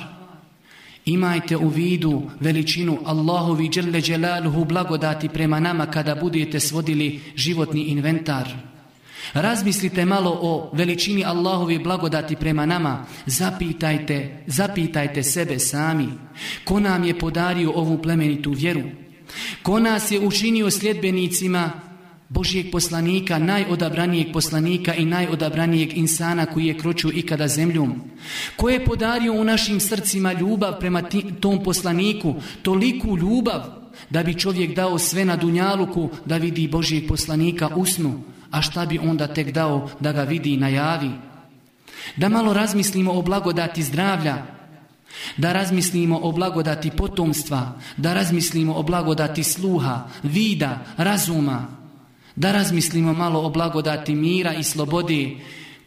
imajte u vidu veličinu Allahovi dželle dželaluhu blagodati prema nama kada budete svodili životni inventar. Razmislite malo o veličini Allahovi blagodati prema nama. Zapitajte, zapitajte sebe sami. Ko nam je podario ovu plemenitu vjeru? Ko nas je učinio sljedbenicima Božijeg poslanika, najodabranijeg poslanika i najodabranijeg insana koji je kročio ikada zemljom? Ko je podario u našim srcima ljubav prema tom poslaniku, toliku ljubav da bi čovjek dao sve na dunjaluku da vidi Božijeg poslanika usnu? A šta bi onda tek dao da ga vidi i najavi? Da malo razmislimo o blagodati zdravlja, da razmislimo o blagodati potomstva, da razmislimo o blagodati sluha, vida, razuma, da razmislimo malo o blagodati mira i slobode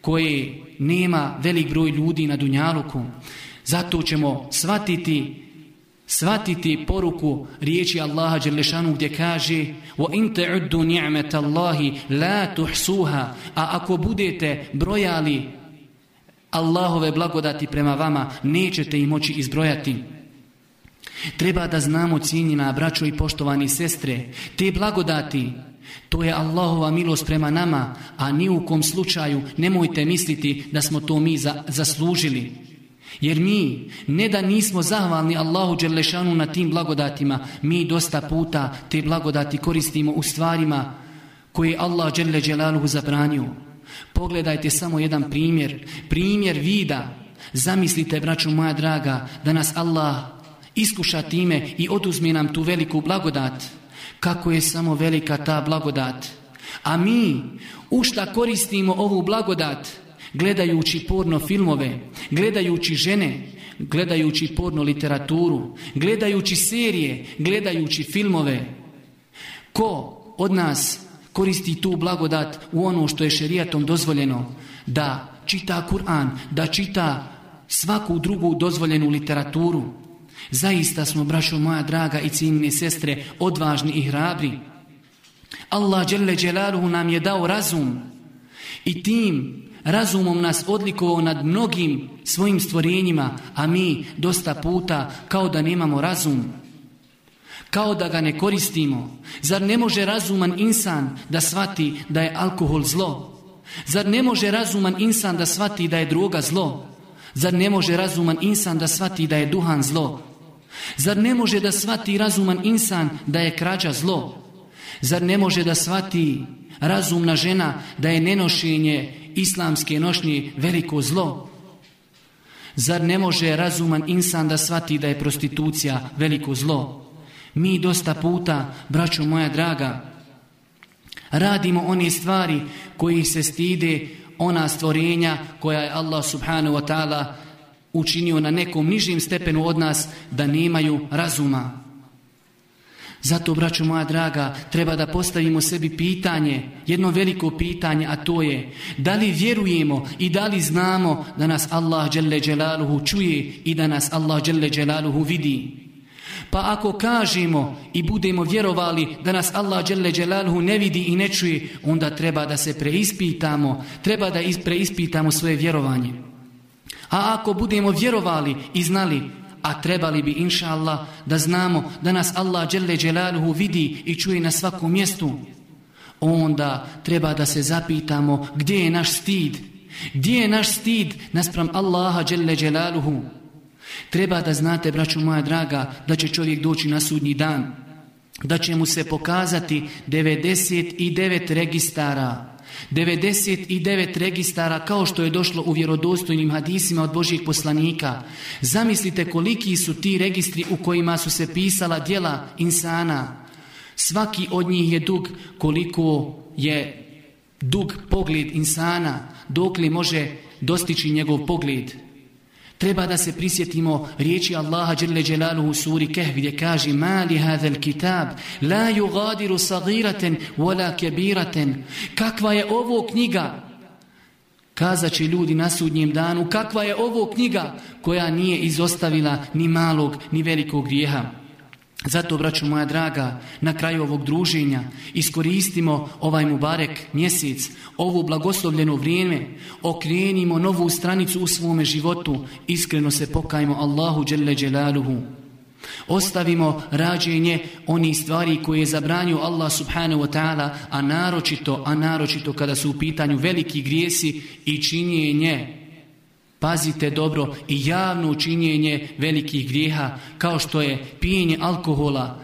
koje nema velik broj ljudi na Dunjaluku. Zato ćemo shvatiti Svatiti poruku riječi Allaha Đelešanu gdje kaže وَإِن تَعُدُّ نِعْمَةَ اللَّهِ لَا تُحْسُوهَا A ako budete brojali Allahove blagodati prema vama, nećete ih moći izbrojati. Treba da znamo cijenjena braćo i poštovani sestre, te blagodati, to je Allahova milost prema nama, a ni u kom slučaju nemojte misliti da smo to mi za, zaslužili. Jer mi, ne da nismo zahvalni Allahu Đerlešanu na tim blagodatima, mi dosta puta te blagodati koristimo u stvarima koje Allah Đerle zabranio. Pogledajte samo jedan primjer, primjer vida. Zamislite, braću moja draga, da nas Allah iskuša time i oduzme nam tu veliku blagodat. Kako je samo velika ta blagodat. A mi, u koristimo ovu blagodat? Gledajući porno filmove, gledajući žene, gledajući porno literaturu, gledajući serije, gledajući filmove. Ko od nas koristi tu blagodat u ono što je šerijatom dozvoljeno da čita Kur'an, da čita svaku drugu dozvoljenu literaturu. Zaista smo, brašo moja draga i cijenine sestre, odvažni i hrabri. Allah nam je dao razum i tim razumom nas odlikovao nad mnogim svojim stvorenjima, a mi dosta puta kao da nemamo razum. Kao da ga ne koristimo. Zar ne može razuman insan da shvati da je alkohol zlo? Zar ne može razuman insan da shvati da je droga zlo? Zar ne može razuman insan da shvati da je duhan zlo? Zar ne može da shvati razuman insan da je krađa zlo? Zar ne može da shvati razumna žena da je nenošenje islamske nošnje veliko zlo? Zar ne može razuman insan da shvati da je prostitucija veliko zlo? Mi dosta puta, braćo moja draga, radimo one stvari koji se stide ona stvorenja koja je Allah subhanahu wa ta'ala učinio na nekom nižim stepenu od nas da nemaju razuma. Zato, braćo moja draga, treba da postavimo sebi pitanje, jedno veliko pitanje, a to je da li vjerujemo i da li znamo da nas Allah dželle dželaluhu čuje i da nas Allah dželle dželaluhu vidi. Pa ako kažemo i budemo vjerovali da nas Allah dželle dželaluhu ne vidi i ne čuje, onda treba da se preispitamo, treba da preispitamo svoje vjerovanje. A ako budemo vjerovali i znali a trebali bi inša Allah da znamo da nas Allah dželle dželaluhu vidi i čuje na svakom mjestu. Onda treba da se zapitamo gdje je naš stid? Gdje je naš stid naspram Allaha dželle dželaluhu treba da znate braću moja draga da će čovjek doći na sudnji dan. Da će mu se pokazati 99 registara 99 registara kao što je došlo u vjerodostojnim hadisima od Božih poslanika. Zamislite koliki su ti registri u kojima su se pisala djela insana. Svaki od njih je dug koliko je dug pogled insana, dok li može dostići njegov pogled. Treba da se prisjetimo riječi Allaha dželle dželaluhu u suri Kehf gdje kaže mali hadal kitab la yugadiru sagiraten wala kebiraten kakva je ovo knjiga Kazat će ljudi na sudnjem danu kakva je ovo knjiga koja nije izostavila ni malog ni velikog grijeha. Zato, braću moja draga, na kraju ovog druženja iskoristimo ovaj Mubarek mjesec, ovo blagoslovljeno vrijeme, okrenimo novu stranicu u svome životu, iskreno se pokajmo Allahu Đelle Đelaluhu. Ostavimo rađenje onih stvari koje je zabranio Allah subhanahu wa ta'ala, a naročito, a naročito kada su u pitanju veliki grijesi i činjenje Pazite dobro i javno učinjenje velikih grijeha kao što je pijenje alkohola,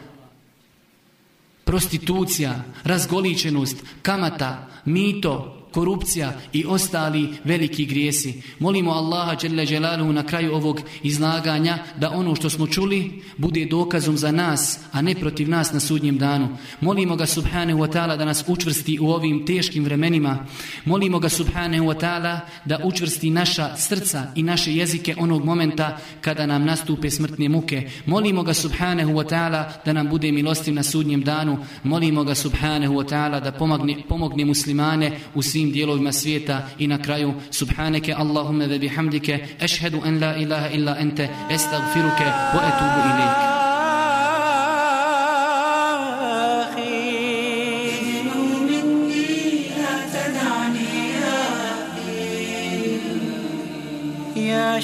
prostitucija, razgoličenost, kamata, mito, korupcija i ostali veliki grijesi. Molimo Allaha dželaluhu na kraju ovog izlaganja da ono što smo čuli bude dokazom za nas, a ne protiv nas na sudnjem danu. Molimo ga subhanahu wa da nas učvrsti u ovim teškim vremenima. Molimo ga subhanahu wa ta'ala da učvrsti naša srca i naše jezike onog momenta kada nam nastupe smrtne muke. Molimo ga subhanahu wa ta'ala da nam bude milostiv na sudnjem danu. Molimo ga subhanahu wa ta'ala da pomogne, pomogne muslimane u svim svim dijelovima svijeta i na kraju subhaneke Allahumma ve bihamdike ashhadu an la ilaha illa ente astaghfiruke wa atubu ilayk يا